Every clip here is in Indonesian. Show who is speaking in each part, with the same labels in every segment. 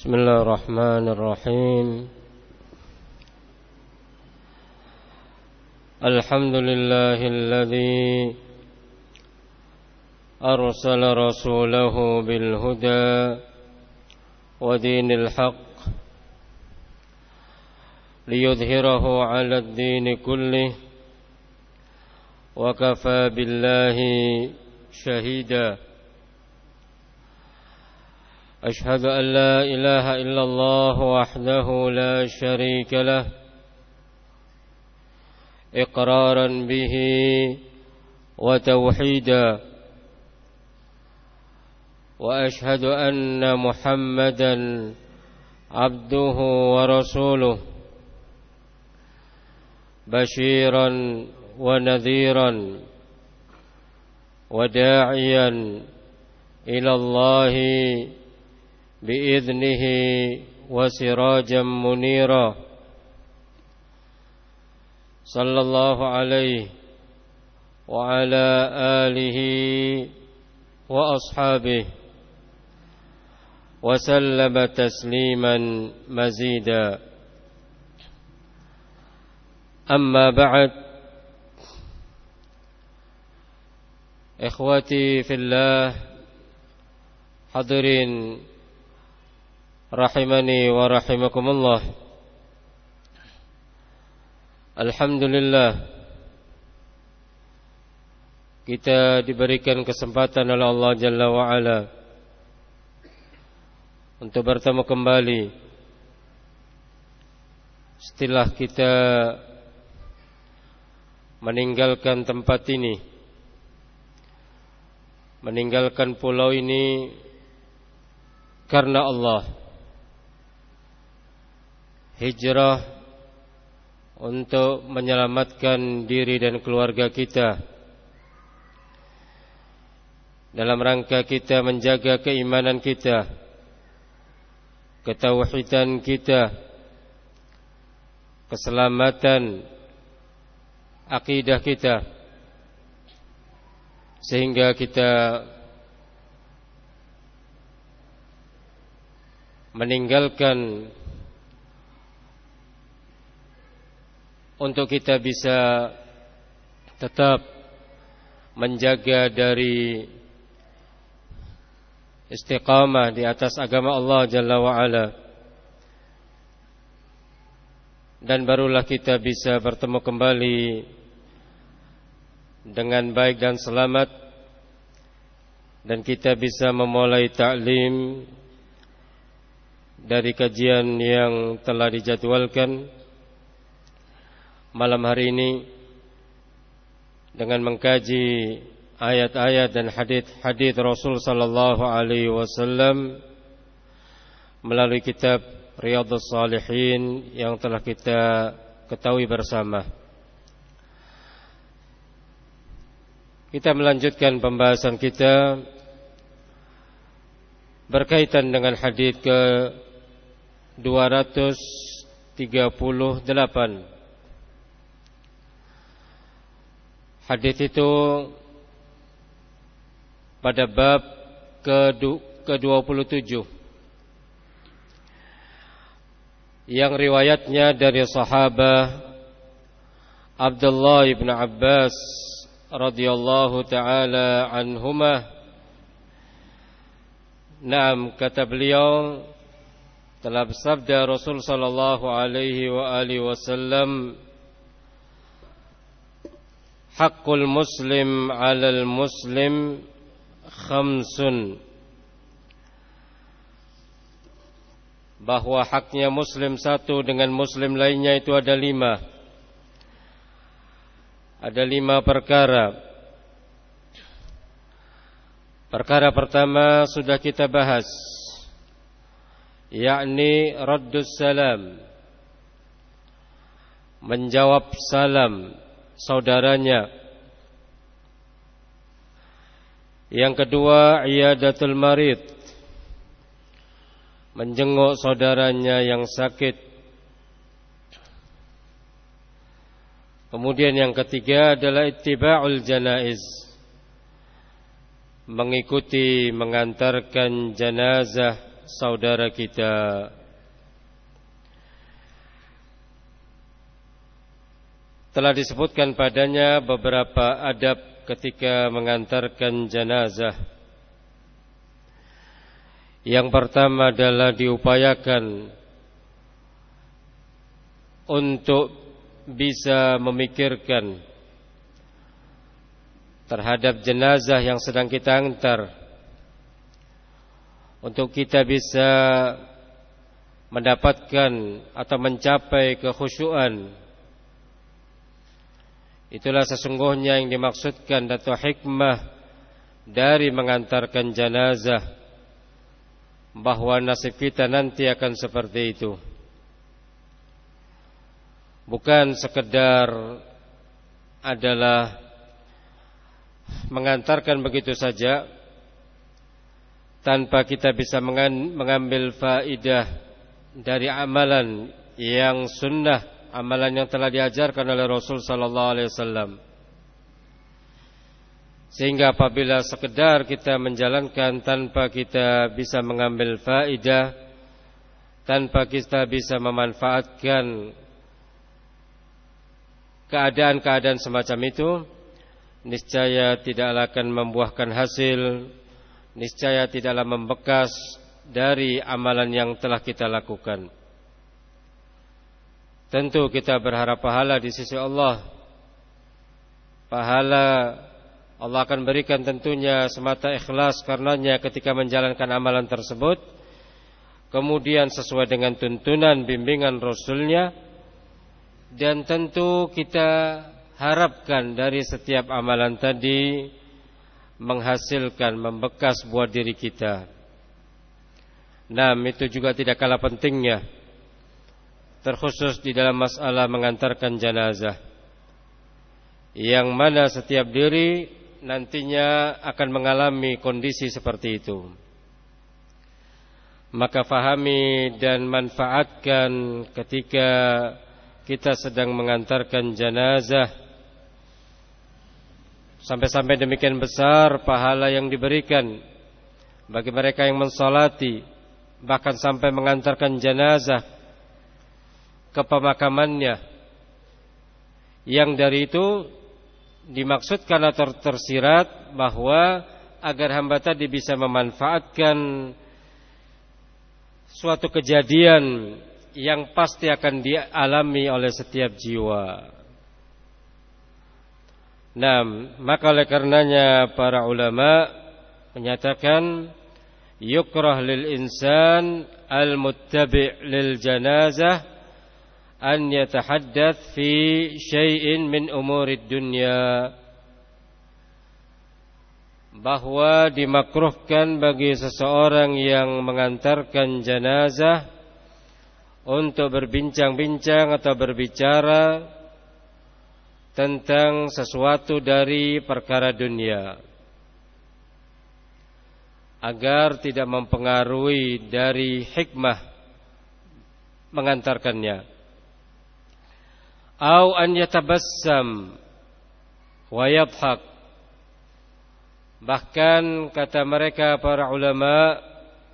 Speaker 1: بسم الله الرحمن الرحيم. الحمد لله الذي أرسل رسوله بالهدى ودين الحق ليظهره على الدين كله وكفى بالله شهيدا. أشهد أن لا إله إلا الله وحده لا شريك له إقرارا به وتوحيدا وأشهد أن محمدا عبده ورسوله بشيرا ونذيرا وداعيا إلى الله بإذنه وسراجا منيرا. صلى الله عليه وعلى آله وأصحابه وسلم تسليما مزيدا. أما بعد إخوتي في الله حضرين rahimani wa rahimakumullah. Alhamdulillah. Kita diberikan kesempatan oleh Allah Jalla wa Ala untuk bertemu kembali. Setelah kita meninggalkan tempat ini meninggalkan pulau ini karena Allah hijrah untuk menyelamatkan diri dan keluarga kita. Dalam rangka kita menjaga keimanan kita ketauhidan kita keselamatan akidah kita sehingga kita meninggalkan untuk kita bisa tetap menjaga dari istiqamah di atas agama Allah Jalla wa Ala dan barulah kita bisa bertemu kembali dengan baik dan selamat. Dan kita bisa memulai taklim dari kajian yang telah dijadwalkan malam hari ini dengan mengkaji ayat-ayat dan hadis-hadis Rasul sallallahu alaihi wasallam melalui kitab Riyadhus Salihin yang telah kita ketahui bersama. Kita melanjutkan pembahasan kita berkaitan dengan hadis ke 238 Hadis itu pada bab ke-27 yang riwayatnya dari sahabat Abdullah ibn Abbas radhiyallahu taala anhumah. Naam kata beliau telah bersabda Rasul sallallahu alaihi wa alihi wasallam Hakul muslim alal muslim khamsun. Bahwa haknya muslim satu dengan muslim lainnya itu ada lima. Ada lima perkara. Perkara pertama sudah kita bahas Yakni raddus salam Menjawab salam saudaranya. Yang kedua, iyadatul marid. Menjenguk saudaranya yang sakit. Kemudian yang ketiga adalah ittiba'ul janaiz. Mengikuti mengantarkan jenazah saudara kita telah disebutkan padanya beberapa adab ketika mengantarkan jenazah. Yang pertama adalah diupayakan untuk bisa memikirkan terhadap jenazah yang sedang kita antar untuk kita bisa mendapatkan atau mencapai kekhusyuan Itulah sesungguhnya yang dimaksudkan atau hikmah dari mengantarkan jenazah bahwa nasib kita nanti akan seperti itu. Bukan sekedar adalah mengantarkan begitu saja tanpa kita bisa mengambil faidah dari amalan yang sunnah amalan yang telah diajarkan oleh Rasul sallallahu alaihi wasallam. Sehingga apabila sekedar kita menjalankan tanpa kita bisa mengambil faidah, tanpa kita bisa memanfaatkan keadaan-keadaan semacam itu, niscaya tidaklah akan membuahkan hasil, niscaya tidaklah membekas dari amalan yang telah kita lakukan. Tentu kita berharap pahala di sisi Allah. Pahala Allah akan berikan tentunya semata ikhlas karenanya ketika menjalankan amalan tersebut. Kemudian sesuai dengan tuntunan bimbingan Rasulnya. Dan tentu kita harapkan dari setiap amalan tadi menghasilkan, membekas buat diri kita. Nah, itu juga tidak kalah pentingnya terkhusus di dalam masalah mengantarkan jenazah. Yang mana setiap diri nantinya akan mengalami kondisi seperti itu. Maka fahami dan manfaatkan ketika kita sedang mengantarkan jenazah. Sampai-sampai demikian besar pahala yang diberikan bagi mereka yang mensolati bahkan sampai mengantarkan jenazah ke pemakamannya yang dari itu dimaksudkan atau tersirat bahwa agar hamba tadi bisa memanfaatkan suatu kejadian yang pasti akan dialami oleh setiap jiwa. Nah, maka oleh karenanya para ulama menyatakan yukrah lil insan al-muttabi' lil janazah an yatahaddath fi syai'in min umurid dunya bahwa dimakruhkan bagi seseorang yang mengantarkan jenazah untuk berbincang-bincang atau berbicara tentang sesuatu dari perkara dunia. Agar tidak mempengaruhi dari hikmah mengantarkannya au an yatabassam wa bahkan kata mereka para ulama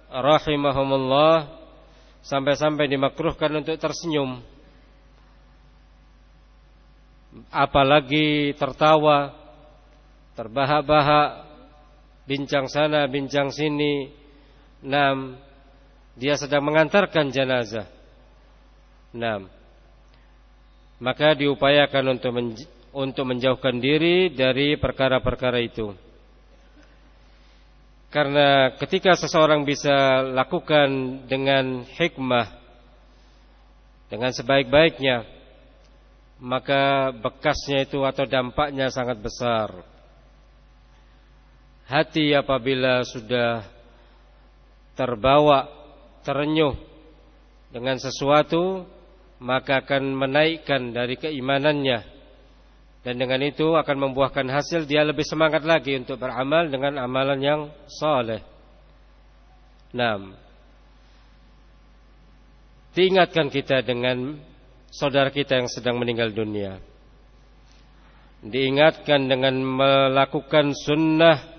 Speaker 1: rahimahumullah sampai-sampai dimakruhkan untuk tersenyum. Apalagi tertawa terbahak-bahak bincang sana bincang sini. Enam dia sedang mengantarkan jenazah. Enam maka diupayakan untuk untuk menjauhkan diri dari perkara-perkara itu. Karena ketika seseorang bisa lakukan dengan hikmah dengan sebaik-baiknya maka bekasnya itu atau dampaknya sangat besar. Hati apabila sudah terbawa terenyuh dengan sesuatu maka akan menaikkan dari keimanannya dan dengan itu akan membuahkan hasil dia lebih semangat lagi untuk beramal dengan amalan yang soleh. Nam, diingatkan kita dengan saudara kita yang sedang meninggal dunia. Diingatkan dengan melakukan sunnah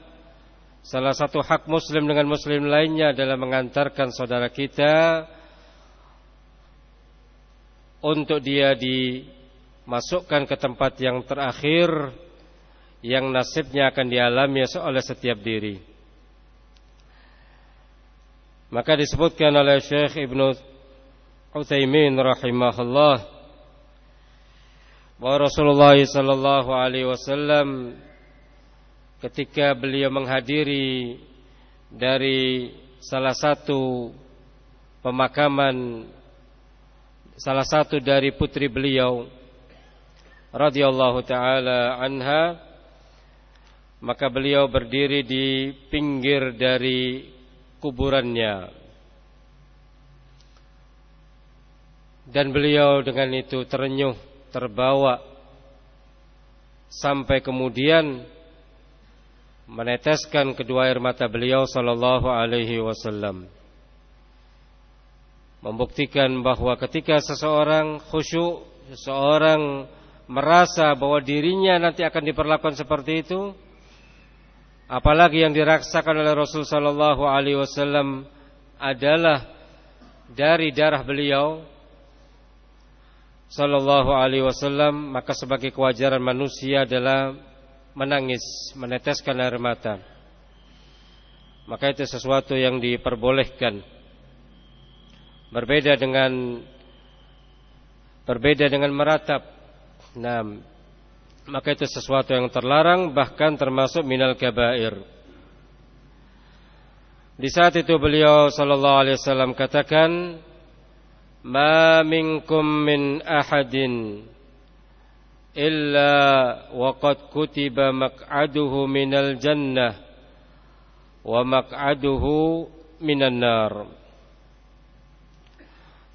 Speaker 1: Salah satu hak muslim dengan muslim lainnya adalah mengantarkan saudara kita untuk dia dimasukkan ke tempat yang terakhir yang nasibnya akan dialami oleh setiap diri. Maka disebutkan oleh Syekh Ibnu Utsaimin rahimahullah bahwa Rasulullah sallallahu alaihi wasallam ketika beliau menghadiri dari salah satu pemakaman salah satu dari putri beliau radhiyallahu taala anha. Maka beliau berdiri di pinggir dari kuburannya. Dan beliau dengan itu terenyuh terbawa. Sampai kemudian meneteskan kedua air mata beliau sallallahu alaihi wasallam membuktikan bahwa ketika seseorang khusyuk seseorang merasa bahwa dirinya nanti akan diperlakukan seperti itu apalagi yang dirasakan oleh Rasul sallallahu alaihi wasallam adalah dari darah beliau sallallahu alaihi wasallam maka sebagai kewajaran manusia adalah menangis, meneteskan air mata. Maka itu sesuatu yang diperbolehkan. Berbeda dengan berbeda dengan meratap. Nah, maka itu sesuatu yang terlarang bahkan termasuk minal kabair. Di saat itu beliau sallallahu alaihi wasallam katakan, "Ma minkum min ahadin illa waqad kutiba maq'aduhu minal jannah wa maq'aduhu minan nar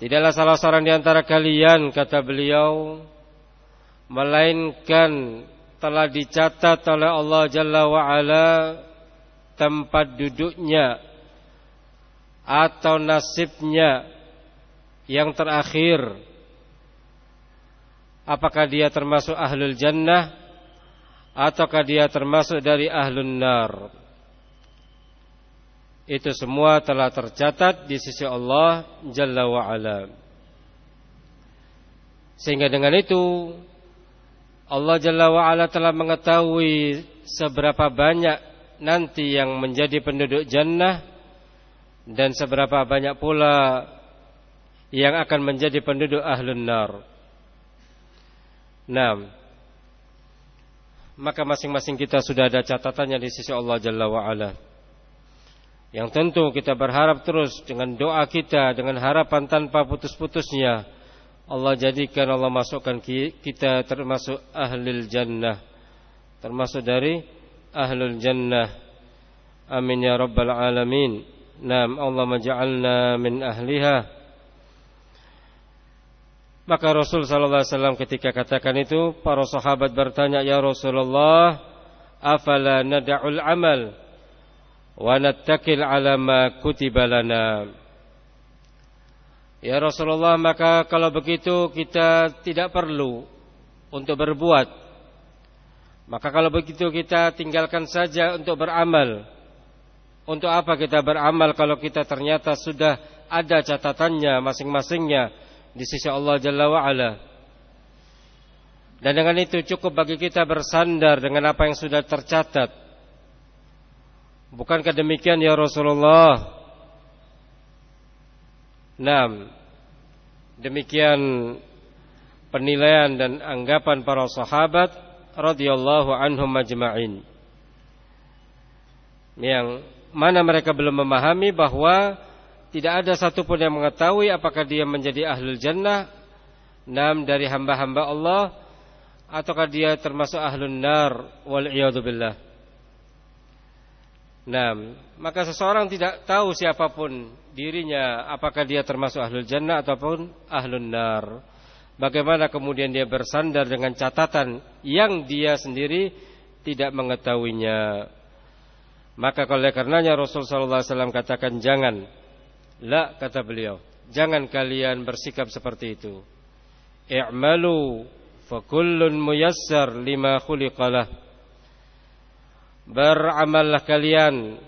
Speaker 1: Tidaklah salah seorang di antara kalian kata beliau melainkan telah dicatat oleh Allah Jalla wa ala tempat duduknya atau nasibnya yang terakhir. Apakah dia termasuk ahlul jannah ataukah dia termasuk dari ahlun nar itu semua telah tercatat di sisi Allah Jalla wa ala. Sehingga dengan itu Allah Jalla wa ala telah mengetahui seberapa banyak nanti yang menjadi penduduk jannah dan seberapa banyak pula yang akan menjadi penduduk ahlun nar. Nah, maka masing-masing kita sudah ada catatannya di sisi Allah Jalla wa'ala. Yang tentu kita berharap terus dengan doa kita, dengan harapan tanpa putus-putusnya. Allah jadikan Allah masukkan kita termasuk ahlul jannah. Termasuk dari ahlul jannah. Amin ya rabbal alamin. Naam Allah maj'alna min ahliha. Maka Rasul sallallahu alaihi wasallam ketika katakan itu, para sahabat bertanya, "Ya Rasulullah, afala nad'ul amal nattakil 'ala ma kutiba lana?" Ya Rasulullah, maka kalau begitu kita tidak perlu untuk berbuat. Maka kalau begitu kita tinggalkan saja untuk beramal. Untuk apa kita beramal kalau kita ternyata sudah ada catatannya masing-masingnya di sisi Allah Jalla wa'ala. Dan dengan itu cukup bagi kita bersandar dengan apa yang sudah tercatat. Bukankah demikian ya Rasulullah? Nah, demikian penilaian dan anggapan para sahabat radhiyallahu anhum majma'in. Yang mana mereka belum memahami bahwa tidak ada satupun yang mengetahui apakah dia menjadi ahlul jannah Nam dari hamba-hamba Allah Ataukah dia termasuk ahlun nar Wal billah Nam Maka seseorang tidak tahu siapa pun dirinya Apakah dia termasuk ahlul jannah Ataupun ahlun nar Bagaimana kemudian dia bersandar dengan catatan Yang dia sendiri tidak mengetahuinya Maka oleh karenanya Rasulullah SAW katakan jangan La kata beliau, jangan kalian bersikap seperti itu. I'malu fa kullun muyassar lima khuliqalah. Beramallah kalian.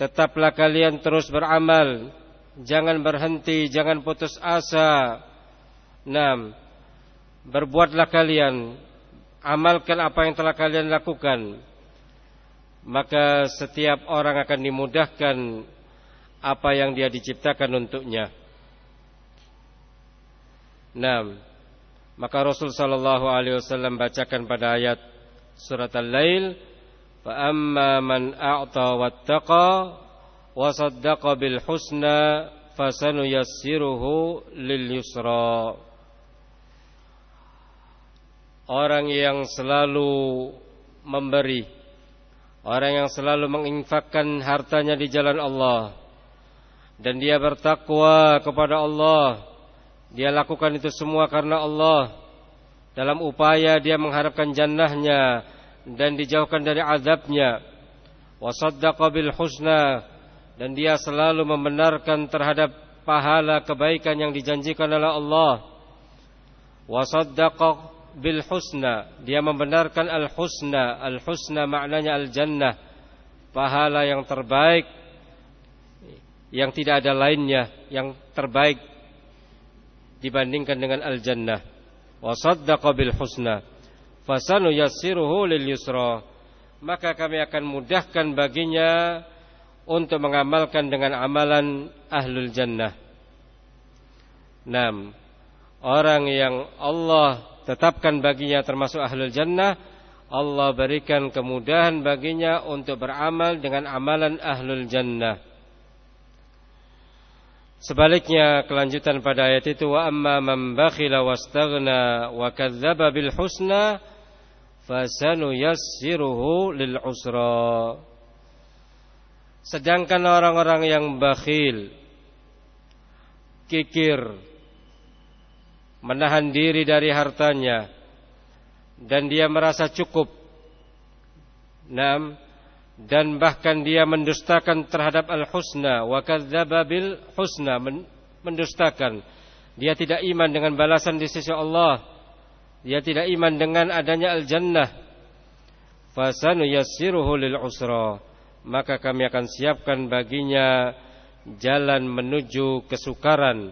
Speaker 1: Tetaplah kalian terus beramal. Jangan berhenti Jangan putus asa. Enam Berbuatlah kalian. Amalkan apa yang telah kalian lakukan. Maka setiap orang akan dimudahkan Apa yang dia diciptakan untuknya. Enam Maka Rasul sallallahu alaihi wasallam bacakan pada ayat surat Al-Lail, "Fa amma man a'ta wattaqa wa saddaqa bil husna fasanuyassiruhu lil yusra." Orang yang selalu memberi, orang yang selalu menginfakkan hartanya di jalan Allah dan dia bertakwa kepada Allah dia lakukan itu semua karena Allah dalam upaya dia mengharapkan jannahnya dan dijauhkan dari azabnya. Wasaddaqa bil husna dan dia selalu membenarkan terhadap pahala kebaikan yang dijanjikan oleh Allah. Wasaddaqa bil husna dia membenarkan al husna al husna maknanya al jannah pahala yang terbaik yang tidak ada lainnya yang terbaik dibandingkan dengan al-jannah. Wa saddaqa bil husna. Fasanu yassiruhu lil yusra. Maka kami akan mudahkan baginya untuk mengamalkan dengan amalan ahlul jannah. 6. Orang yang Allah tetapkan baginya termasuk ahlul jannah, Allah berikan kemudahan baginya untuk beramal dengan amalan ahlul jannah. Sebaliknya kelanjutan pada ayat itu wa amma man bakhila wastaghna wa kadzdzaba bil husna fasanuyassiruhu lil usra. Sedangkan orang-orang yang bakhil kikir menahan diri dari hartanya dan dia merasa cukup. Nam dan bahkan dia mendustakan terhadap al-husna wa kadzdzaba bil husna mendustakan dia tidak iman dengan balasan di sisi Allah dia tidak iman dengan adanya al-jannah. Fasanu yassiruhu lil usra maka kami akan siapkan baginya jalan menuju kesukaran.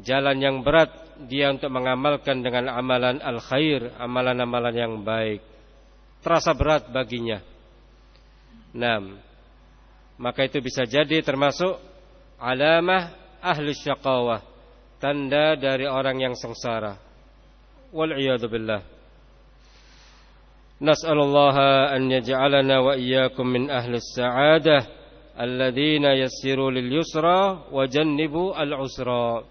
Speaker 1: Jalan yang berat dia untuk mengamalkan dengan amalan al-khair amalan-amalan yang baik. Terasa berat baginya. Nam. Maka itu bisa jadi termasuk alamah ahli syaqawah, tanda dari orang yang sengsara. An yaj'alana wa iyyakum min ahli as-sa'adah alladzina yassiru lil yusra wa jannibu al usra.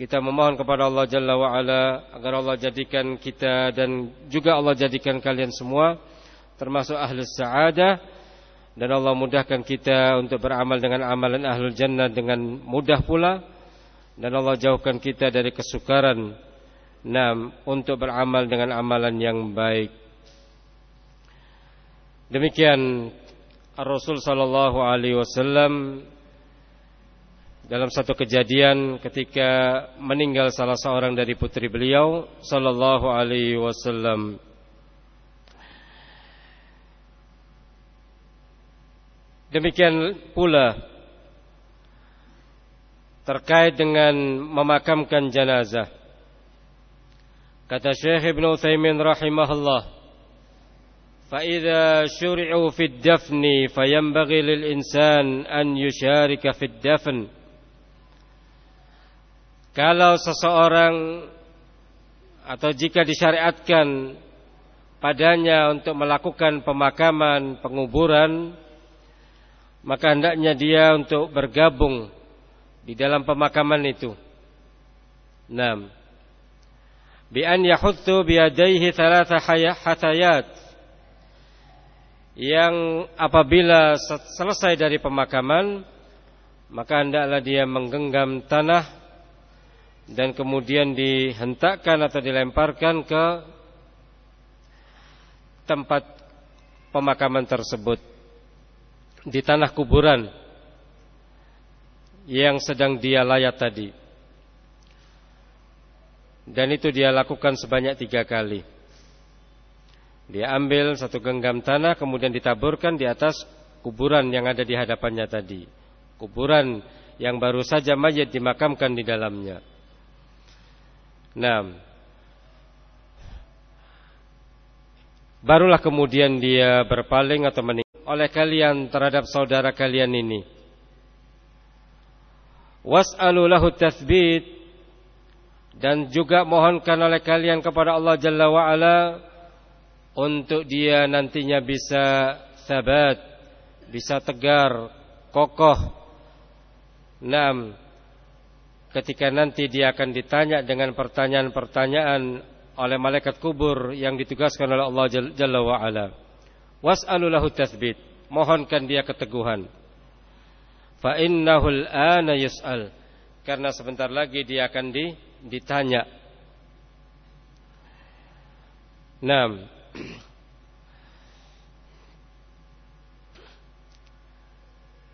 Speaker 1: Kita memohon kepada Allah Jalla wa Ala agar Allah jadikan kita dan juga Allah jadikan kalian semua termasuk ahli sa'adah dan Allah mudahkan kita untuk beramal dengan amalan ahlul jannah dengan mudah pula dan Allah jauhkan kita dari kesukaran enam untuk beramal dengan amalan yang baik demikian Rasul sallallahu alaihi wasallam dalam satu kejadian ketika meninggal salah seorang dari putri beliau sallallahu alaihi wasallam Demikian pula terkait dengan memakamkan jenazah. Kata Syekh Ibn Uthaymin rahimahullah فإذا شرعوا في الدفن فينبغي للإنسان أن يشارك في الدفن Kalau seseorang atau jika disyariatkan padanya untuk melakukan pemakaman, penguburan, maka hendaknya dia untuk bergabung di dalam pemakaman itu. 6. بأن يحث بيديه ثلاث hatayat yang apabila selesai dari pemakaman maka hendaklah dia menggenggam tanah dan kemudian dihentakkan atau dilemparkan ke tempat pemakaman tersebut di tanah kuburan yang sedang dia layat tadi. Dan itu dia lakukan sebanyak tiga kali. Dia ambil satu genggam tanah kemudian ditaburkan di atas kuburan yang ada di hadapannya tadi. Kuburan yang baru saja mayat dimakamkan di dalamnya. Nah, barulah kemudian dia berpaling atau meninggal oleh kalian terhadap saudara kalian ini. Was'alu lahu tathbit dan juga mohonkan oleh kalian kepada Allah Jalla wa ala untuk dia nantinya bisa sabat, bisa tegar, kokoh. Enam, ketika nanti dia akan ditanya dengan pertanyaan-pertanyaan oleh malaikat kubur yang ditugaskan oleh Allah Jalla wa ala. Was'alu lahu tathbit. Mohonkan dia keteguhan. Fa innahu al-ana yus'al. Karena sebentar lagi dia akan ditanya. Naam.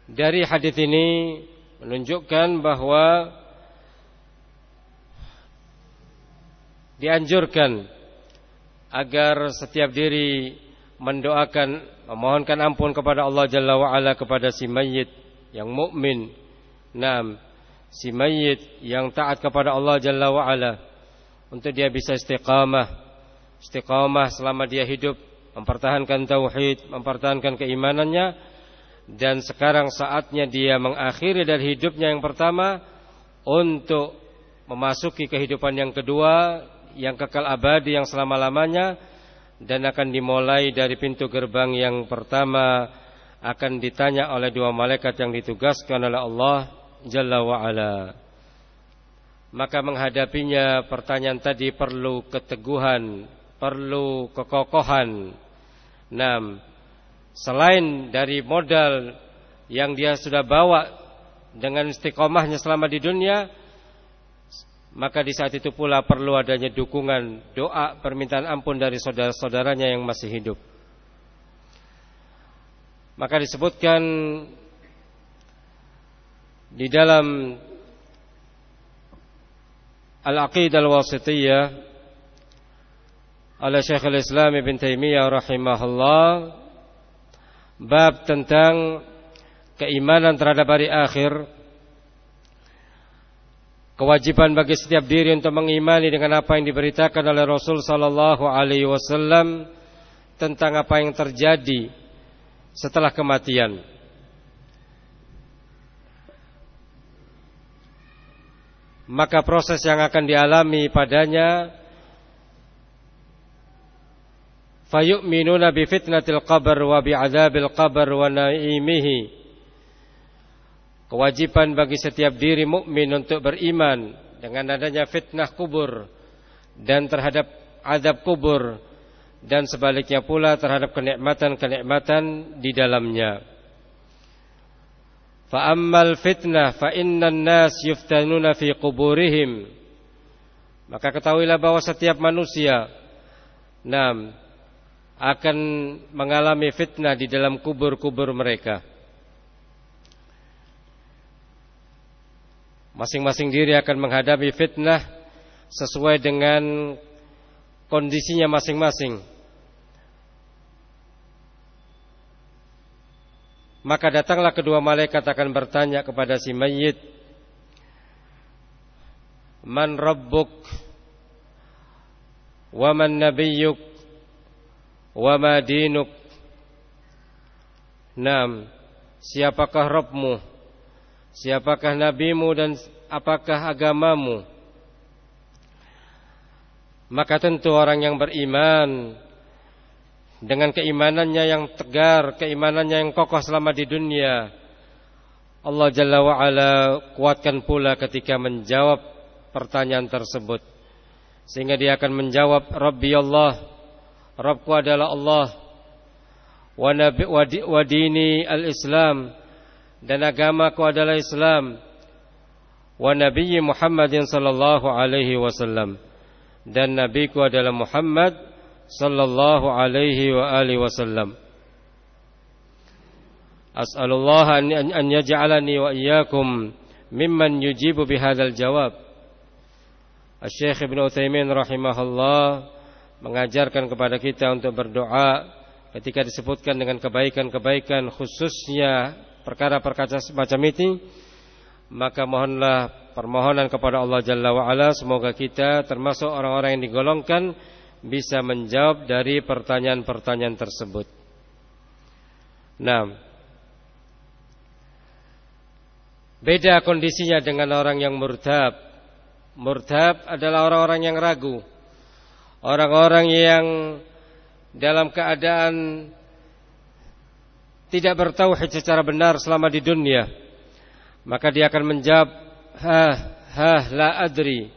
Speaker 1: Dari hadis ini menunjukkan bahwa dianjurkan agar setiap diri mendoakan memohonkan ampun kepada Allah Jalla wa ala kepada si mayit yang mukmin. Naam, si mayit yang taat kepada Allah Jalla wa ala untuk dia bisa istiqamah. Istiqamah selama dia hidup, mempertahankan tauhid, mempertahankan keimanannya dan sekarang saatnya dia mengakhiri dari hidupnya yang pertama untuk memasuki kehidupan yang kedua yang kekal abadi yang selama-lamanya dan akan dimulai dari pintu gerbang yang pertama. Akan ditanya oleh dua malaikat yang ditugaskan oleh Allah Jalla wa ala. Maka menghadapinya pertanyaan tadi perlu keteguhan, perlu kekokohan. Nah, selain dari modal yang dia sudah bawa dengan istiqomahnya selama di dunia, maka di saat itu pula perlu adanya dukungan, doa, permintaan ampun dari saudara-saudaranya yang masih hidup. Maka disebutkan di dalam Al-Aqidah Al-Wasitiyah oleh Syekhul Islam Ibn Taimiyah rahimahullah bab tentang keimanan terhadap hari akhir kewajiban bagi setiap diri untuk mengimani dengan apa yang diberitakan oleh Rasul sallallahu alaihi wasallam tentang apa yang terjadi setelah kematian maka proses yang akan dialami padanya fayu'minuna bi fitnatil qabr wa bi adzabil qabr wa naimihi kewajiban bagi setiap diri mukmin untuk beriman dengan adanya fitnah kubur dan terhadap azab kubur dan sebaliknya pula terhadap kenikmatan-kenikmatan di dalamnya. Fitnah fa innan nas yuftanuna fi quburihim. Maka ketahuilah bahwa setiap manusia nam akan mengalami fitnah di dalam kubur-kubur mereka. Masing-masing diri akan menghadapi fitnah sesuai dengan kondisinya masing-masing. Maka datanglah kedua malaikat akan bertanya kepada si mayit, "Man rabbuk? Wa man nabiyyuk?" Wa ma dinuk Nam Siapakah Rabbmu Siapakah Nabimu dan apakah agamamu Maka tentu orang yang beriman Dengan keimanannya yang tegar Keimanannya yang kokoh selama di dunia Allah Jalla wa'ala kuatkan pula ketika menjawab pertanyaan tersebut. Sehingga dia akan menjawab Rabbi Allah Rabbku adalah Allah. Wa, nabi, wa dini al-Islam. Dan agamaku adalah Islam. Wa Nabi Muhammadin sallallahu alaihi wasallam. Dan nabiku adalah Muhammad sallallahu alaihi wa alihi wasallam. As'alullah an, an yaj'alani wa iyyakum mimman yujibu bihadzal jawab. Al-Syekh Ibn Utsaimin rahimahullah mengajarkan kepada kita untuk berdoa ketika disebutkan dengan kebaikan-kebaikan khususnya perkara-perkara semacam ini maka mohonlah permohonan kepada Allah Jalla wa ala semoga kita termasuk orang-orang yang digolongkan bisa menjawab dari pertanyaan-pertanyaan tersebut. Nah, beda kondisinya dengan orang yang murtab. Murtab adalah orang-orang yang ragu. Orang-orang yang dalam keadaan tidak bertauhid secara benar selama di dunia maka dia akan menjawab ha ha la adri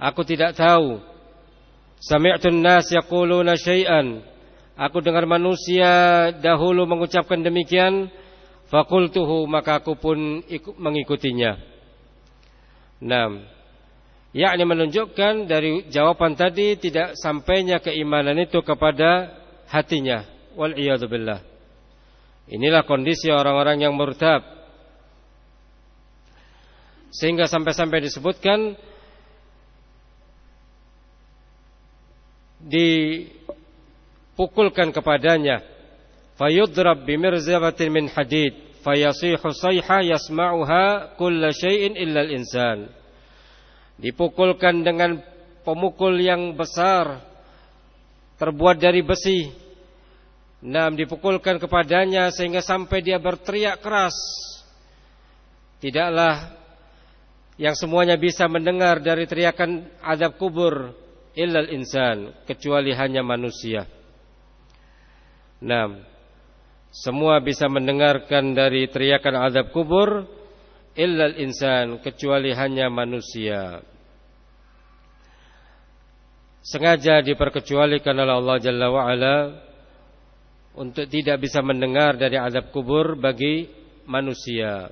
Speaker 1: aku tidak tahu sami'tu an-nas yaquluna syai'an. Aku dengar manusia dahulu mengucapkan demikian fakultuhu maka aku pun ikut mengikutinya. Naam. Yakni menunjukkan dari jawaban tadi tidak sampainya keimanan itu kepada hatinya. Wal billah. Inilah kondisi orang-orang yang murtab sehingga sampai-sampai disebutkan dipukulkan kepadanya. Fayudrab bimirzabatin min hadid fayasihu sayha yasma'uha kulla syai'in illa al-insan. Dipukulkan dengan pemukul yang besar terbuat dari besi. Nam dipukulkan kepadanya sehingga sampai dia berteriak keras. Tidaklah yang semuanya bisa mendengar dari teriakan azab kubur illal insan kecuali hanya manusia. Nah, semua bisa mendengarkan dari teriakan azab kubur illal insan kecuali hanya manusia. Sengaja diperkecualikan oleh Allah Jalla wa ala untuk tidak bisa mendengar dari azab kubur bagi manusia.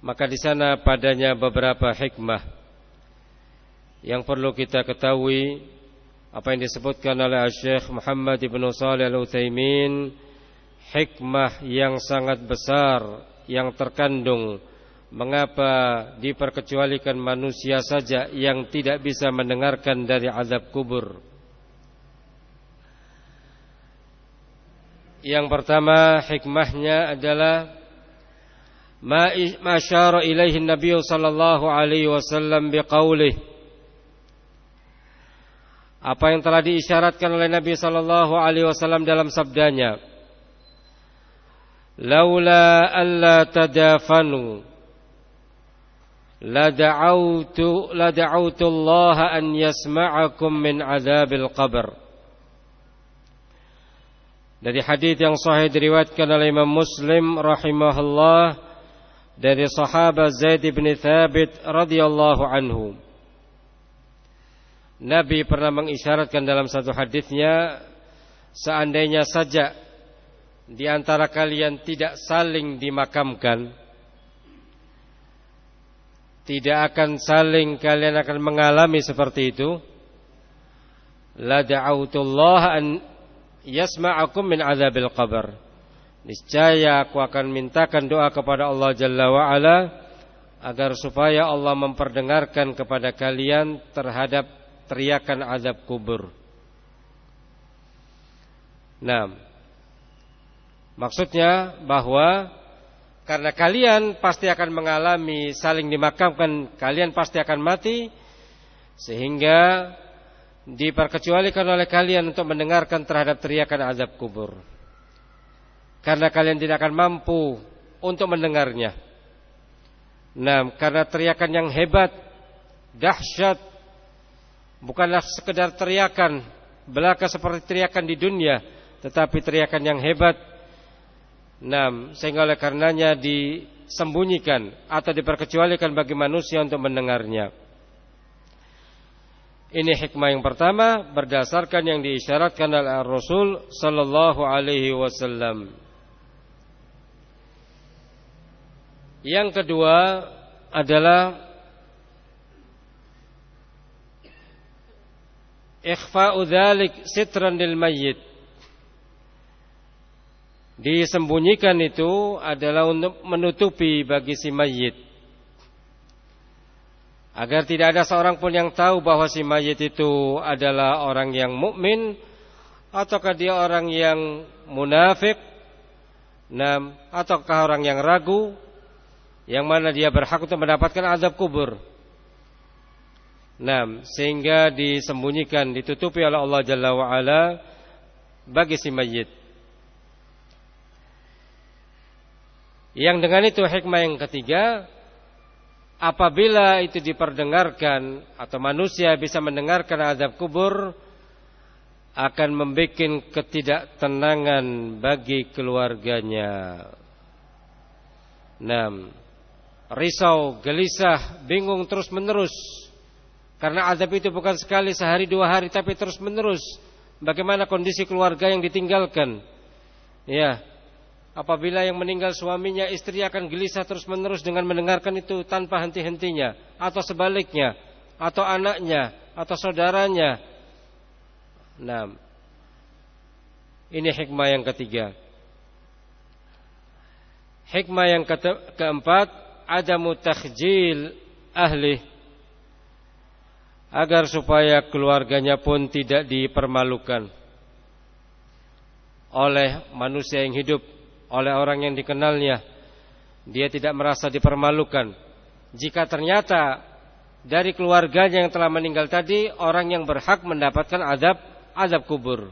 Speaker 1: Maka di sana padanya beberapa hikmah yang perlu kita ketahui apa yang disebutkan oleh Syekh Muhammad Ibn Salih Al-Utsaimin hikmah yang sangat besar yang terkandung mengapa diperkecualikan manusia saja yang tidak bisa mendengarkan dari azab kubur. Yang pertama hikmahnya adalah ma isyara ilaihi Nabi sallallahu alaihi wasallam biqaulih apa yang telah diisyaratkan oleh Nabi sallallahu alaihi wasallam dalam sabdanya laula alla tadafanu la da'autu la da'autu Allah an yasma'akum min azabil qabr dari hadis yang sahih diriwayatkan oleh Imam Muslim rahimahullah dari sahabat Zaid bin Thabit radhiyallahu anhu. Nabi pernah mengisyaratkan dalam satu hadisnya seandainya saja di antara kalian tidak saling dimakamkan tidak akan saling kalian akan mengalami seperti itu. La da'autullah an yasma'akum min azabil qabr. Niscaya aku akan mintakan doa kepada Allah Jalla wa'ala Agar supaya Allah memperdengarkan kepada kalian terhadap teriakan azab kubur. Nah Maksudnya bahwa Karena kalian pasti akan mengalami saling dimakamkan Kalian pasti akan mati Sehingga Diperkecualikan oleh kalian untuk mendengarkan terhadap teriakan azab kubur. Karena kalian tidak akan mampu untuk mendengarnya. Nah, karena teriakan yang hebat, dahsyat, bukanlah sekedar teriakan belaka seperti teriakan di dunia, tetapi teriakan yang hebat. Nah, sehingga oleh karenanya disembunyikan atau diperkecualikan bagi manusia untuk mendengarnya. Ini hikmah yang pertama berdasarkan yang diisyaratkan oleh Rasul sallallahu alaihi wasallam. Yang kedua adalah ikhfa'u dzalik sitran lil mayyit. Disembunyikan itu adalah untuk menutupi bagi si mayit. agar tidak ada seorang pun yang tahu bahwa si mayit itu adalah orang yang mukmin ataukah dia orang yang munafik ataukah orang yang ragu yang mana dia berhak untuk mendapatkan azab kubur nah, sehingga disembunyikan ditutupi oleh Allah Jalla wa bagi si mayit yang dengan itu hikmah yang ketiga apabila itu diperdengarkan atau manusia bisa mendengarkan azab kubur akan membuat ketidaktenangan bagi keluarganya. Enam, risau, gelisah, bingung terus menerus. Karena azab itu bukan sekali sehari dua hari tapi terus menerus. Bagaimana kondisi keluarga yang ditinggalkan? Ya, Apabila yang meninggal suaminya, istri akan gelisah terus-menerus dengan mendengarkan itu tanpa henti-hentinya, atau sebaliknya, atau anaknya, atau saudaranya. Nah, ini hikmah yang ketiga. Hikmah yang keempat, ada mutakhjil ahli agar supaya keluarganya pun tidak dipermalukan oleh manusia yang hidup oleh orang yang dikenalnya. Dia tidak merasa dipermalukan. Jika ternyata dari keluarganya yang telah meninggal tadi orang yang berhak mendapatkan adab adab kubur.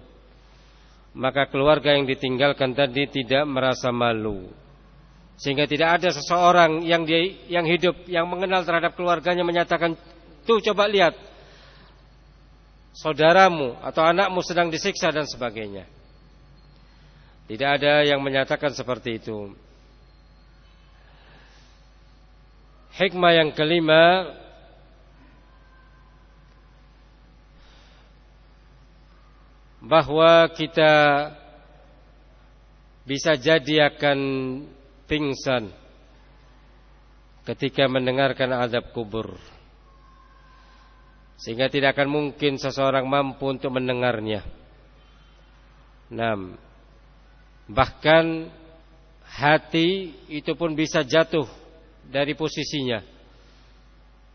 Speaker 1: Maka keluarga yang ditinggalkan tadi tidak merasa malu. Sehingga tidak ada seseorang yang dia yang hidup yang mengenal terhadap keluarganya menyatakan, "Tuh coba lihat saudaramu atau anakmu sedang disiksa dan sebagainya." Tidak ada yang menyatakan seperti itu. Hikmah yang kelima bahwa kita bisa jadi akan pingsan ketika mendengarkan azab kubur. Sehingga tidak akan mungkin seseorang mampu untuk mendengarnya. 6. Bahkan hati itu pun bisa jatuh dari posisinya.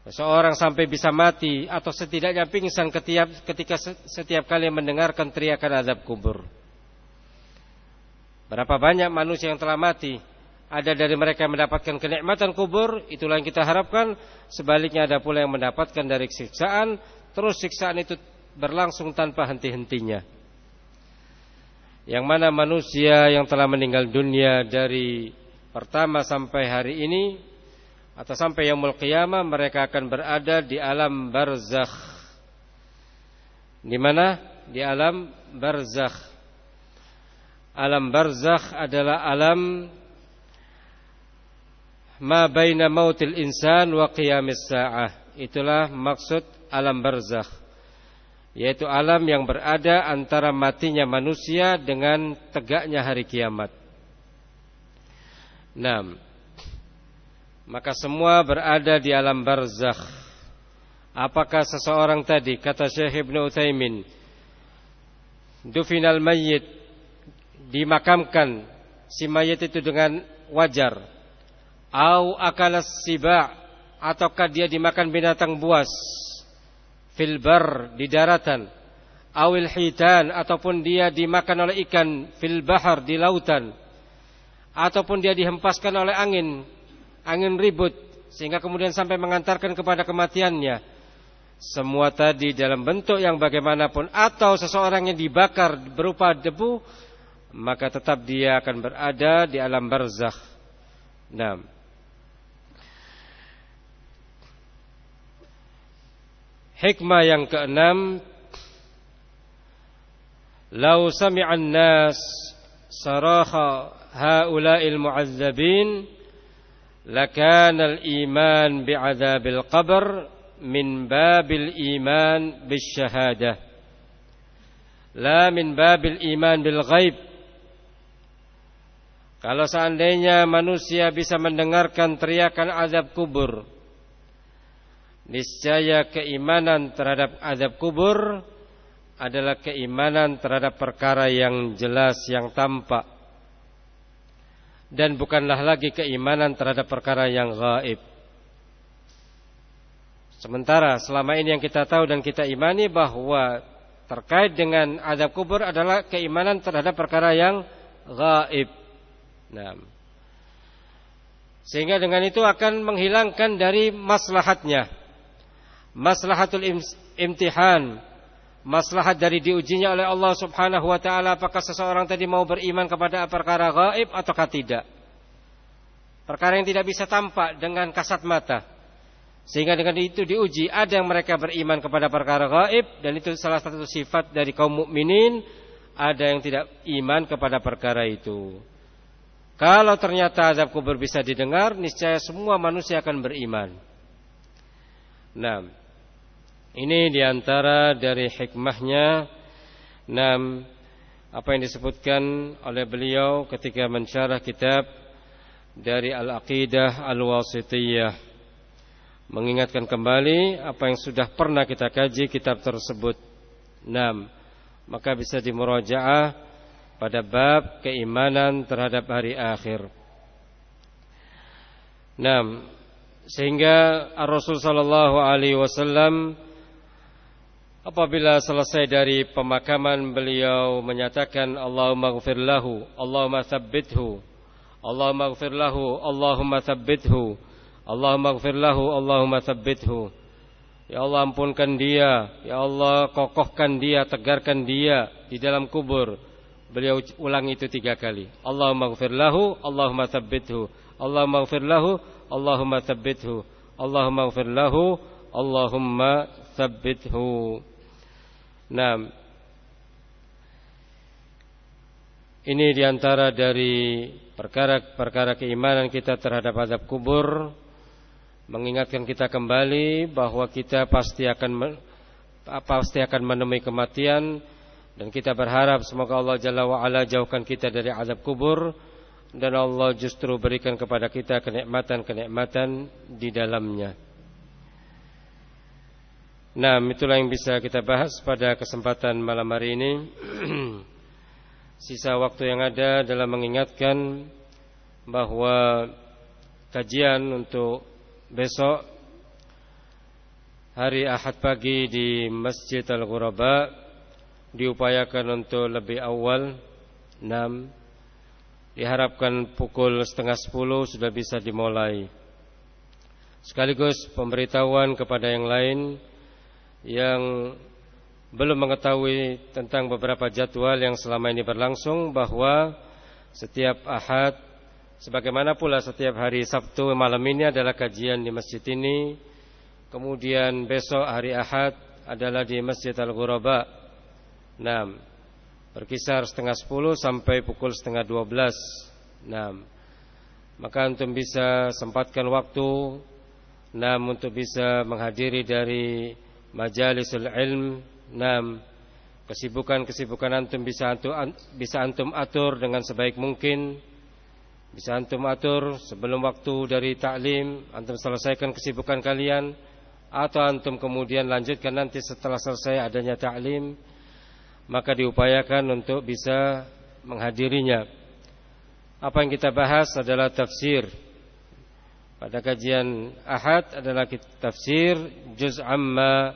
Speaker 1: Seorang sampai bisa mati atau setidaknya pingsan ketika, ketika setiap kali mendengarkan teriakan azab kubur. Berapa banyak manusia yang telah mati ada dari mereka yang mendapatkan kenikmatan kubur, itulah yang kita harapkan. Sebaliknya ada pula yang mendapatkan dari siksaan, terus siksaan itu berlangsung tanpa henti-hentinya yang mana manusia yang telah meninggal dunia dari pertama sampai hari ini atau sampai yaumul qiyamah mereka akan berada di alam barzakh. Di mana? Di alam barzakh. Alam barzakh adalah alam ma baina mautil insan wa qiyamis sa'ah. Itulah maksud alam barzakh yaitu alam yang berada antara matinya manusia dengan tegaknya hari kiamat. Nah, maka semua berada di alam barzakh. Apakah seseorang tadi kata Syekh Ibn Utsaimin dufinal mayyit dimakamkan si mayit itu dengan wajar au akalas siba ataukah dia dimakan binatang buas? Filbar di daratan. Awil hitan ataupun dia dimakan oleh ikan fil bahar di lautan. Ataupun dia dihempaskan oleh angin angin ribut sehingga kemudian sampai mengantarkan kepada kematiannya. Semua tadi dalam bentuk yang bagaimanapun atau seseorang yang dibakar berupa debu maka tetap dia akan berada di alam barzakh. Nah, Hikmah yang keenam Lau sami'an nas saraha haula'il mu'azzabin lakana al-iman bi'adzabil qabr min babil iman bisyahadah. La min babil iman bil ghaib. Kalau seandainya manusia bisa mendengarkan teriakan azab kubur niscaya keimanan terhadap azab kubur adalah keimanan terhadap perkara yang jelas yang tampak dan bukanlah lagi keimanan terhadap perkara yang gaib Sementara selama ini yang kita tahu dan kita imani bahwa terkait dengan adab kubur adalah keimanan terhadap perkara yang gaib. Nah, sehingga dengan itu akan menghilangkan dari maslahatnya. Maslahatul imtihan, maslahat dari diujinya oleh Allah Subhanahu wa taala apakah seseorang tadi mau beriman kepada perkara gaib ataukah tidak. Perkara yang tidak bisa tampak dengan kasat mata. Sehingga dengan itu diuji ada yang mereka beriman kepada perkara gaib dan itu salah satu sifat dari kaum mukminin, ada yang tidak iman kepada perkara itu. Kalau ternyata azab kubur bisa didengar, niscaya semua manusia akan beriman. Nah, ini di antara dari hikmahnya Nah, apa yang disebutkan oleh beliau ketika mensyarah kitab dari Al-Aqidah Al-Wasitiyah mengingatkan kembali apa yang sudah pernah kita kaji kitab tersebut. 6. Maka bisa dimurajaah pada bab keimanan terhadap hari akhir. 6. Sehingga Rasul sallallahu alaihi wasallam apabila selesai dari pemakaman beliau menyatakan Allahumma ghfir lahu, Allahumma tsabbithu, Allahumma ghfir lahu, Allahumma tsabbithu. Allahumma gfir lahu, Allahumma thabbithu. Ya Allah ampunkan dia, ya Allah kokohkan dia, tegarkan dia di dalam kubur. Beliau ulang itu tiga kali. Allahumma gfir lahu, Allahumma thabbithu. Allahumma gfir lahu, Allahumma thabbithu. Allahumma gfir lahu, Allahumma thabbithu. Nah, ini di antara dari perkara-perkara keimanan kita terhadap azab kubur. Mengingatkan kita kembali bahwa kita pasti akan pasti akan menemui kematian. Dan kita berharap semoga Allah Jalla wa ala jauhkan kita dari azab kubur. Dan Allah justru berikan kepada kita kenikmatan-kenikmatan di dalamnya. Nah, itulah yang bisa kita bahas pada kesempatan malam hari ini. Sisa waktu yang ada dalam mengingatkan bahwa kajian untuk besok hari Ahad pagi di Masjid Al-Ghuraba diupayakan untuk lebih awal 6 diharapkan pukul setengah 10 sudah bisa dimulai sekaligus pemberitahuan kepada yang lain yang belum mengetahui tentang beberapa jadwal yang selama ini berlangsung bahwa setiap Ahad Sebagaimana pula setiap hari Sabtu malam ini adalah kajian di masjid ini. Kemudian besok hari Ahad adalah di Masjid Al-Ghuraba. Nah, berkisar setengah sepuluh sampai pukul setengah dua belas. Nah, maka untuk bisa sempatkan waktu, nah untuk bisa menghadiri dari majalisul ilm, nah kesibukan-kesibukan antum bisa antum bisa antum atur dengan sebaik mungkin bisa antum atur sebelum waktu dari taklim, antum selesaikan kesibukan kalian atau antum kemudian lanjutkan nanti setelah selesai adanya taklim, maka diupayakan untuk bisa menghadirinya. Apa yang kita bahas adalah tafsir. Pada kajian Ahad adalah tafsir juz amma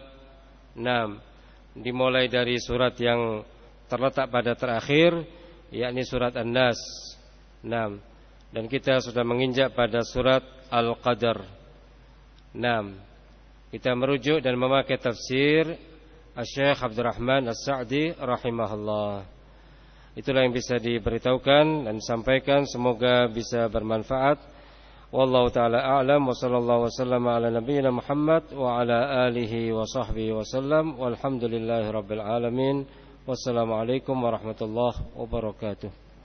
Speaker 1: 6. Dimulai dari surat yang terletak pada terakhir yakni surat An-Nas 6 dan kita sudah menginjak pada surat Al-Qadar 6 kita merujuk dan memakai tafsir Syekh Abdurrahman As-Sa'di rahimahullah. Itulah yang bisa diberitahukan dan disampaikan semoga bisa bermanfaat wallahu taala a'lam wa sallallahu wasallam ala nabiyyina Muhammad wa ala alihi wa sahbihi wasallam walhamdulillahi rabbil alamin wassalamu alaikum warahmatullahi wabarakatuh